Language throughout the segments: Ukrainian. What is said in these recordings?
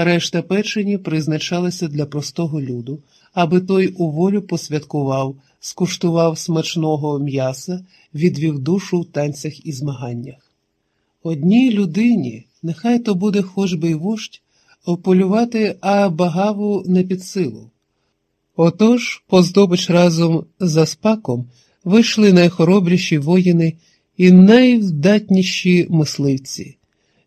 Решта печені призначалася для простого люду, аби той у волю посвяткував, скуштував смачного м'яса, відвів душу в танцях і змаганнях. Одній людині, нехай то буде хоч би й вождь, ополювати Аабагаву не під силу. Отож, поздобич разом за спаком вийшли найхоробріші воїни і найвдатніші мисливці,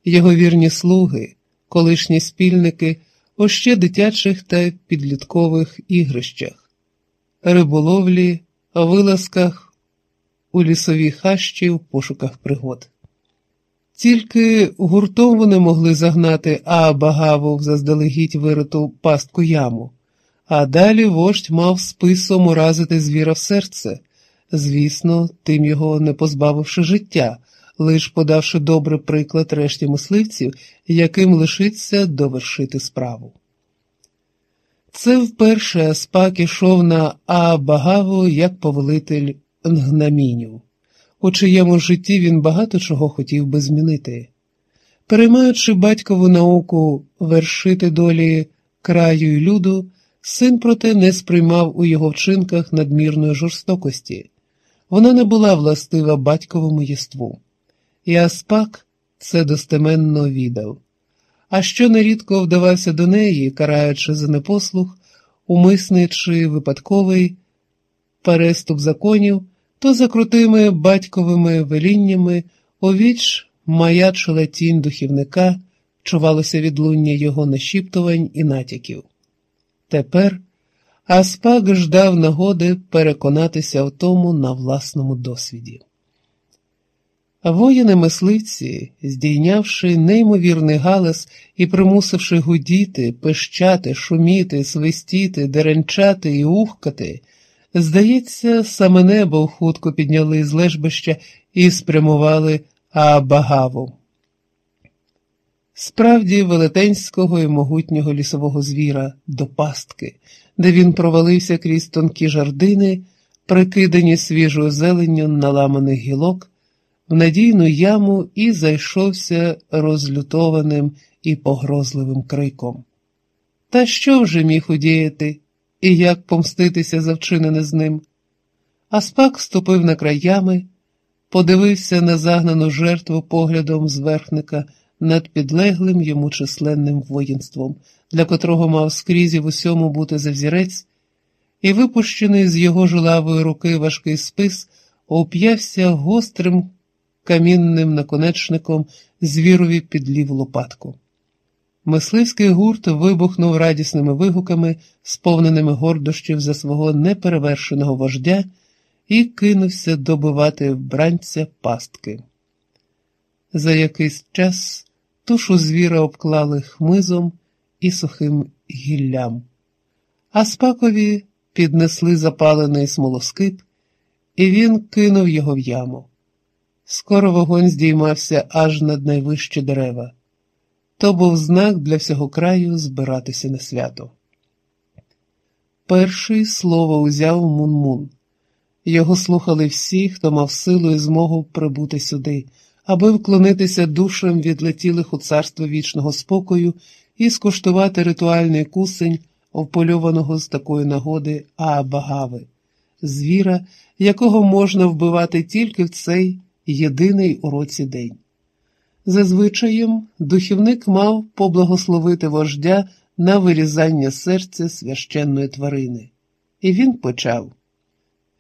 його вірні слуги, колишні спільники у ще дитячих та підліткових ігрищах, риболовлі, вилазках у лісовій хащі в пошуках пригод. Тільки гуртом вони могли загнати Аабагаву в заздалегідь вириту пастку яму, а далі вождь мав списом уразити звіра в серце, звісно, тим його не позбавивши життя, лиш подавши добрий приклад решті мисливців, яким лишиться довершити справу. Це вперше спак ішов на Аабагаву як повелитель Нгнамінів у чиєму житті він багато чого хотів би змінити. Переймаючи батькову науку вершити долі краю й люду, син проте не сприймав у його вчинках надмірної жорстокості. Вона не була властива батьковому єству. І Аспак це достеменно відав. А що нерідко вдавався до неї, караючи за непослух, умисний чи випадковий переступ законів то за крутими батьковими веліннями овіч маячила тінь духівника, чувалося відлуння його нашіптувань і натяків. Тепер Аспак ждав нагоди переконатися в тому на власному досвіді. Воїни мисливці, здійнявши неймовірний галас і примусивши гудіти, пищати, шуміти, свистіти, деренчати і ухкати, Здається, саме небо хутко підняли з лежбища і спрямували Аабагаву. Справді велетенського і могутнього лісового звіра до пастки, де він провалився крізь тонкі жардини, прикидані свіжою зеленню наламаних гілок, в надійну яму і зайшовся розлютованим і погрозливим криком. Та що вже міг удіяти? і як помститися за вчинене з ним. Аспак ступив на краями, подивився на загнану жертву поглядом зверхника над підлеглим йому численним воїнством, для котрого мав скрізь і в усьому бути завзірець, і випущений з його жилавої руки важкий спис оп'явся гострим камінним наконечником звірові під ліву лопатку. Мисливський гурт вибухнув радісними вигуками, сповненими гордощів за свого неперевершеного вождя, і кинувся добивати вбранця пастки. За якийсь час тушу звіра обклали хмизом і сухим гіллям, а спакові піднесли запалений смолоскип, і він кинув його в яму. Скоро вогонь здіймався аж над найвищі дерева. То був знак для всього краю збиратися на свято. Перший слово узяв Мун-Мун. Його слухали всі, хто мав силу і змогу прибути сюди, аби вклонитися душам відлетілих у царство вічного спокою і скуштувати ритуальний кусень, впольованого з такої нагоди Аабагави, звіра, якого можна вбивати тільки в цей єдиний у році день. Зазвичаєм духівник мав поблагословити вождя на вирізання серця священної тварини, і він почав.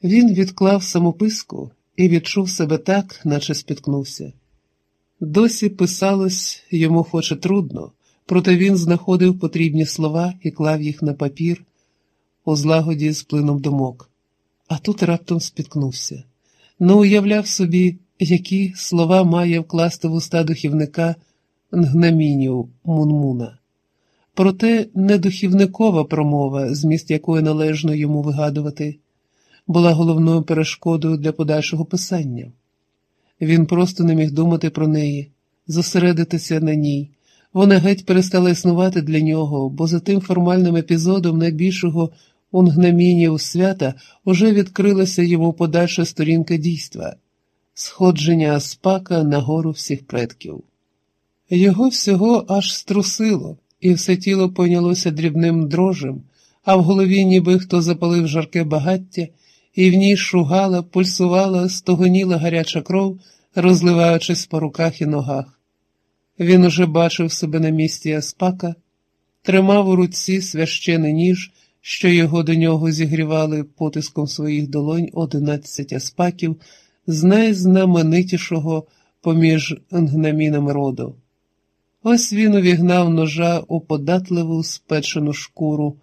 Він відклав самописку і відчув себе так, наче спіткнувся. Досі писалось йому хоч і трудно, проте він знаходив потрібні слова і клав їх на папір у злагоді з плином думок, а тут раптом спіткнувся. Не уявляв собі які слова має вкласти в уста духівника Нгнамінів Мунмуна. Проте не духівникова промова, зміст якої належно йому вигадувати, була головною перешкодою для подальшого писання. Він просто не міг думати про неї, зосередитися на ній. Вона геть перестала існувати для нього, бо за тим формальним епізодом найбільшого унгнамінів свята уже відкрилася йому подальша сторінка дійства сходження Аспака на гору всіх предків. Його всього аж струсило, і все тіло пойнялося дрібним дрожем, а в голові ніби хто запалив жарке багаття, і в ній шугала, пульсувала, стогоніла гаряча кров, розливаючись по руках і ногах. Він уже бачив себе на місці Аспака, тримав у руці священий ніж, що його до нього зігрівали потиском своїх долонь одинадцять аспаків з найзнаменитішого поміж нгнамінами роду. Ось він увігнав ножа у податливу спечену шкуру.